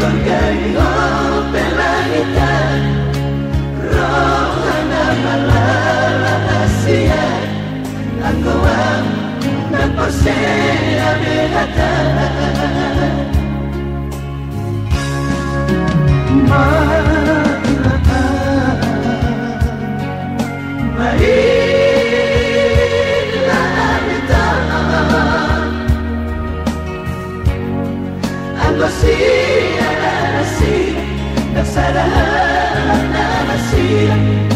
con cariño pelagita rohana malala asia aku am na posea nasci, eu será nasci.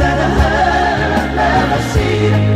I've her, never see